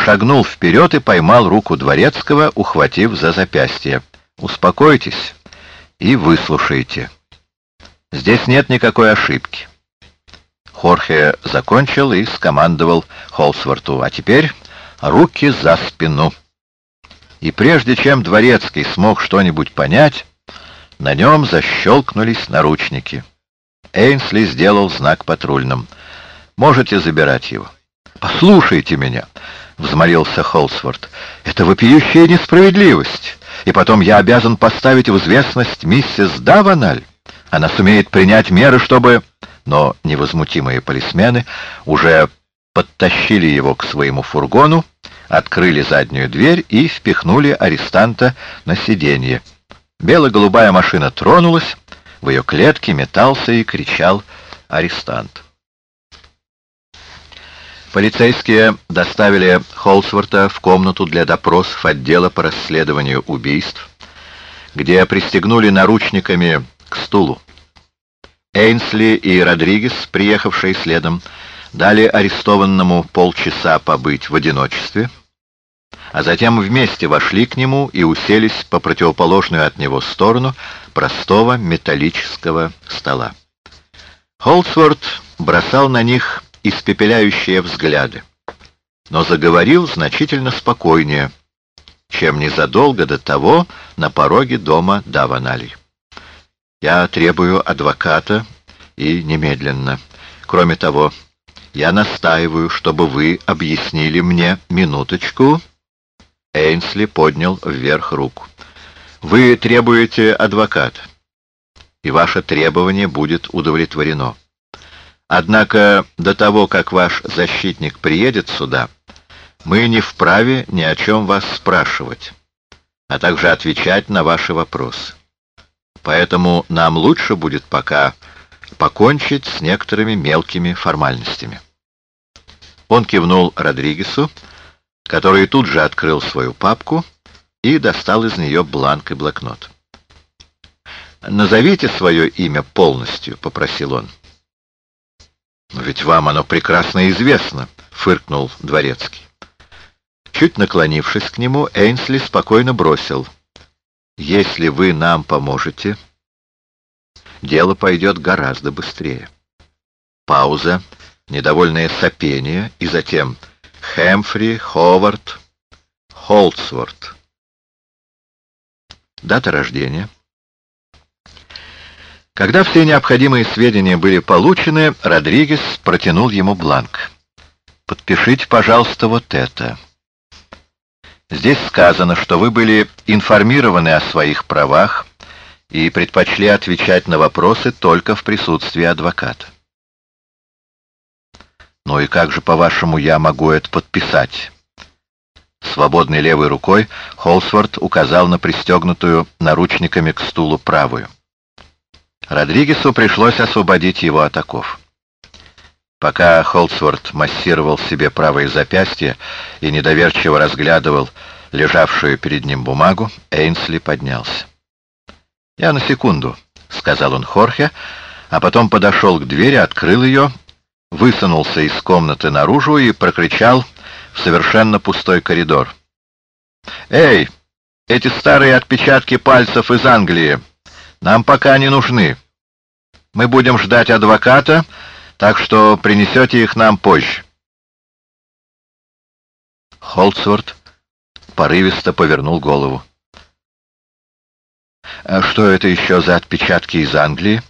шагнул вперед и поймал руку Дворецкого, ухватив за запястье. «Успокойтесь и выслушайте. Здесь нет никакой ошибки». Хорхе закончил и скомандовал Холсворту. «А теперь руки за спину». И прежде чем Дворецкий смог что-нибудь понять, на нем защелкнулись наручники. Эйнсли сделал знак патрульным. «Можете забирать его». «Послушайте меня», — взмолился Холсворт. «Это вопиющая несправедливость. И потом я обязан поставить в известность миссис Даваналь. Она сумеет принять меры, чтобы...» Но невозмутимые полисмены уже подтащили его к своему фургону, открыли заднюю дверь и впихнули арестанта на сиденье. Бело-голубая машина тронулась, в ее клетке метался и кричал арестант. Полицейские доставили Холсворта в комнату для допросов отдела по расследованию убийств, где пристегнули наручниками к стулу. Эйнсли и Родригес, приехавшие следом, дали арестованному полчаса побыть в одиночестве, а затем вместе вошли к нему и уселись по противоположную от него сторону простого металлического стола. Холсворт бросал на них испепеляющие взгляды, но заговорил значительно спокойнее, чем незадолго до того на пороге дома Даванали. «Я требую адвоката и немедленно. Кроме того, я настаиваю, чтобы вы объяснили мне минуточку...» Эйнсли поднял вверх руку. «Вы требуете адвоката, и ваше требование будет удовлетворено. Однако до того, как ваш защитник приедет сюда, мы не вправе ни о чем вас спрашивать, а также отвечать на ваши вопросы. Поэтому нам лучше будет пока покончить с некоторыми мелкими формальностями». Он кивнул Родригесу, который тут же открыл свою папку и достал из нее бланк и блокнот. «Назовите свое имя полностью», — попросил он. «Но ведь вам оно прекрасно известно», — фыркнул Дворецкий. Чуть наклонившись к нему, Эйнсли спокойно бросил. «Если вы нам поможете, дело пойдет гораздо быстрее». Пауза, недовольное сопение и затем Хэмфри, Ховард, Холдсворт. Дата рождения. Когда все необходимые сведения были получены, Родригес протянул ему бланк. «Подпишите, пожалуйста, вот это». Здесь сказано, что вы были информированы о своих правах и предпочли отвечать на вопросы только в присутствии адвоката. «Ну и как же, по-вашему, я могу это подписать?» Свободной левой рукой Холсворт указал на пристегнутую наручниками к стулу правую. Родригесу пришлось освободить его от оков. Пока Холсворт массировал себе правое запястье и недоверчиво разглядывал лежавшую перед ним бумагу, Эйнсли поднялся. «Я на секунду», — сказал он Хорхе, а потом подошел к двери, открыл ее высунулся из комнаты наружу и прокричал в совершенно пустой коридор. «Эй, эти старые отпечатки пальцев из Англии нам пока не нужны. Мы будем ждать адвоката, так что принесете их нам позже». Холдсворт порывисто повернул голову. «А что это еще за отпечатки из Англии?»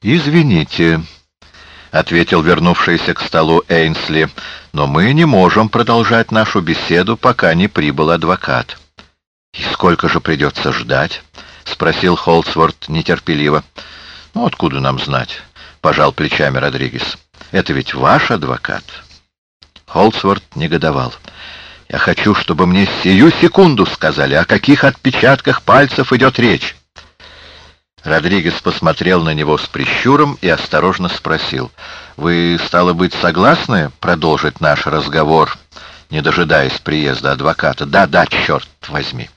«Извините», — ответил вернувшийся к столу Эйнсли, — «но мы не можем продолжать нашу беседу, пока не прибыл адвокат». «И сколько же придется ждать?» — спросил Холсворт нетерпеливо. «Ну, откуда нам знать?» — пожал плечами Родригес. «Это ведь ваш адвокат». Холсворт негодовал. «Я хочу, чтобы мне сию секунду сказали, о каких отпечатках пальцев идет речь». Родригес посмотрел на него с прищуром и осторожно спросил. «Вы, стало быть, согласны продолжить наш разговор, не дожидаясь приезда адвоката?» «Да, да, черт возьми!»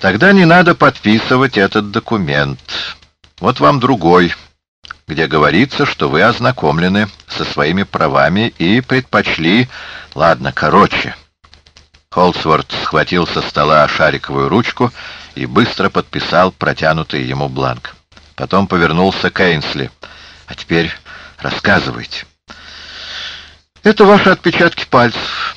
«Тогда не надо подписывать этот документ. Вот вам другой, где говорится, что вы ознакомлены со своими правами и предпочли... Ладно, короче. Холсворт схватил со стола шариковую ручку и быстро подписал протянутый ему бланк. Потом повернулся к Эйнсли. «А теперь рассказывайте». «Это ваши отпечатки пальцев.